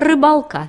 рыбалка.